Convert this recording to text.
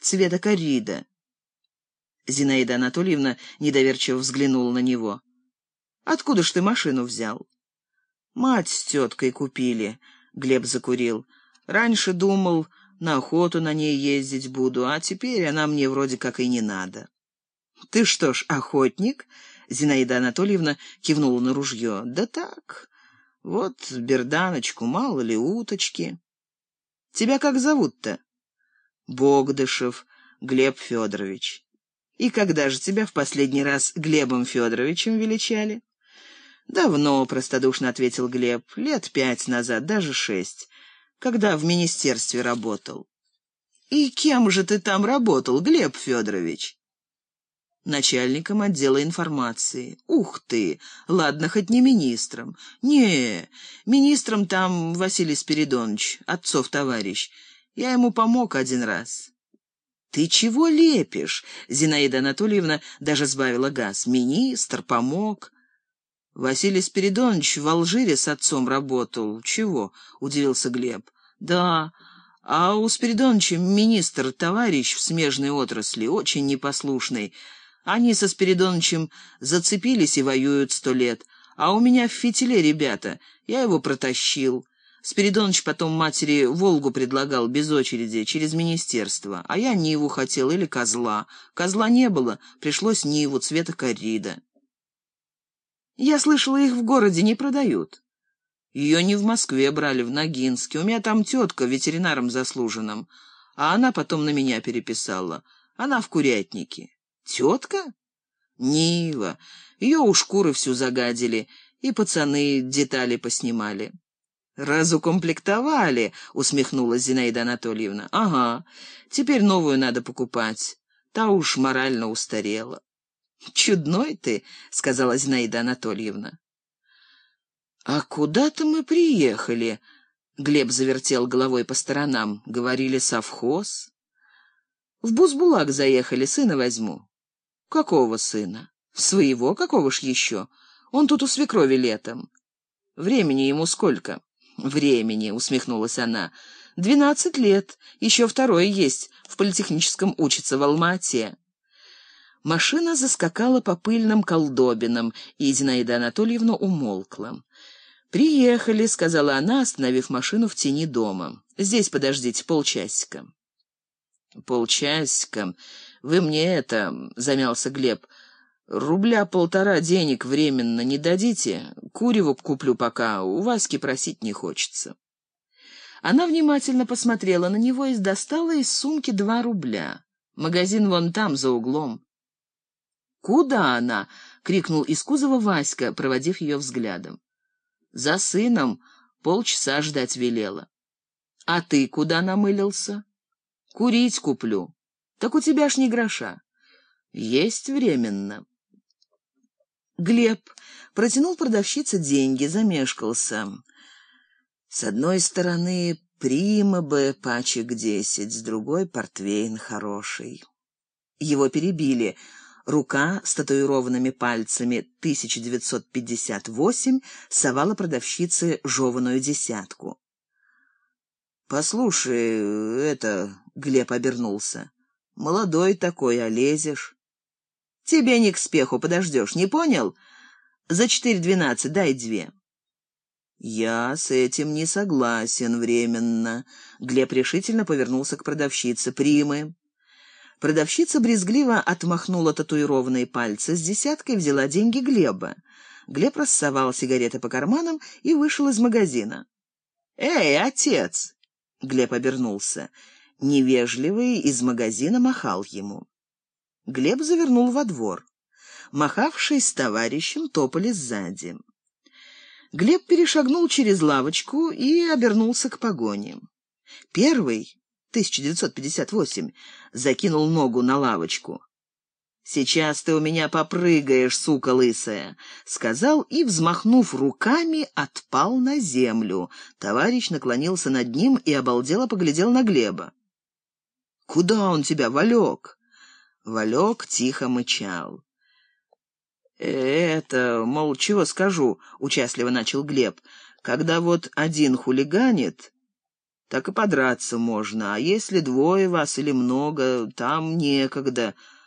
цвета корида. Зинаида Анатольевна недоверчиво взглянула на него. «Откуда ж ты машину взял?» «Мать с теткой купили», — Глеб закурил. «Раньше думал, на охоту на ней ездить буду, а теперь она мне вроде как и не надо». «Ты что ж, охотник?» — Зинаида Анатольевна кивнула на ружье. «Да так, вот берданочку, мало ли уточки». «Тебя как зовут-то?» «Богдышев Глеб Федорович». И когда же тебя в последний раз Глебом Федоровичем величали? Давно, простодушно ответил Глеб, лет пять назад, даже шесть, когда в министерстве работал. И кем же ты там работал, Глеб Федорович? начальником отдела информации. Ух ты! Ладно, хоть не министром. Не, министром там Василий Спиридонович, отцов товарищ. Я ему помог один раз. «Ты чего лепишь?» Зинаида Анатольевна даже сбавила газ. «Министр, помог». «Василий Спиридонович в Алжире с отцом работал. Чего?» — удивился Глеб. «Да, а у Спиридоновича министр, товарищ в смежной отрасли, очень непослушный. Они со Спиридоновичем зацепились и воюют сто лет. А у меня в фитиле ребята. Я его протащил. Спиридоныч потом матери «Волгу» предлагал без очереди, через министерство, а я Ниву хотел или козла. Козла не было, пришлось Ниву цвета коррида. Я слышала, их в городе не продают. Ее не в Москве брали, в Ногинске. У меня там тетка ветеринаром заслуженным, а она потом на меня переписала. Она в курятнике. Тетка? Нива. Ее у шкуры всю загадили, и пацаны детали поснимали. «Разукомплектовали», — усмехнулась Зинаида Анатольевна. «Ага, теперь новую надо покупать. Та уж морально устарела». «Чудной ты», — сказала Зинаида Анатольевна. «А куда-то мы приехали», — Глеб завертел головой по сторонам. «Говорили, совхоз». «В Бузбулак заехали, сына возьму». «Какого сына?» «Своего, какого ж еще? Он тут у свекрови летом». «Времени ему сколько?» Времени», — усмехнулась она. «Двенадцать лет. Еще второй есть. В политехническом учится в Алма-Ате». Машина заскакала по пыльным колдобинам, и Зинаида Анатольевна умолкла. «Приехали», — сказала она, остановив машину в тени дома. «Здесь подождите полчасика». «Полчасика? Вы мне это...» — замялся Глеб. Рубля полтора денег временно не дадите? Куреву куплю пока, у Васьки просить не хочется». Она внимательно посмотрела на него и достала из сумки два рубля. Магазин вон там, за углом. «Куда она?» — крикнул из кузова Васька, проводив ее взглядом. «За сыном полчаса ждать велела». «А ты куда намылился?» «Курить куплю». «Так у тебя ж не гроша». «Есть временно». Глеб протянул продавщице деньги, замешкался. С одной стороны, прима бы пачек десять, с другой — портвейн хороший. Его перебили. Рука с татуированными пальцами 1958 совала продавщице жеваную десятку. «Послушай, это...» — Глеб обернулся. «Молодой такой, а лезешь?» Тебе не к спеху, подождешь, не понял? За четыре двенадцать дай две». «Я с этим не согласен временно», — Глеб решительно повернулся к продавщице. «Примы». Продавщица брезгливо отмахнула татуированные пальцы с десяткой, взяла деньги Глеба. Глеб рассовал сигареты по карманам и вышел из магазина. «Эй, отец!» — Глеб обернулся. Невежливый из магазина махал ему. Глеб завернул во двор. Махавший с товарищем топали сзади. Глеб перешагнул через лавочку и обернулся к погоне. Первый, 1958, закинул ногу на лавочку. «Сейчас ты у меня попрыгаешь, сука лысая», — сказал и, взмахнув руками, отпал на землю. Товарищ наклонился над ним и обалдело поглядел на Глеба. «Куда он тебя, Валек?» Валек тихо мычал. «Это, мол, чего скажу?» — участливо начал Глеб. «Когда вот один хулиганит, так и подраться можно, а если двое вас или много, там некогда,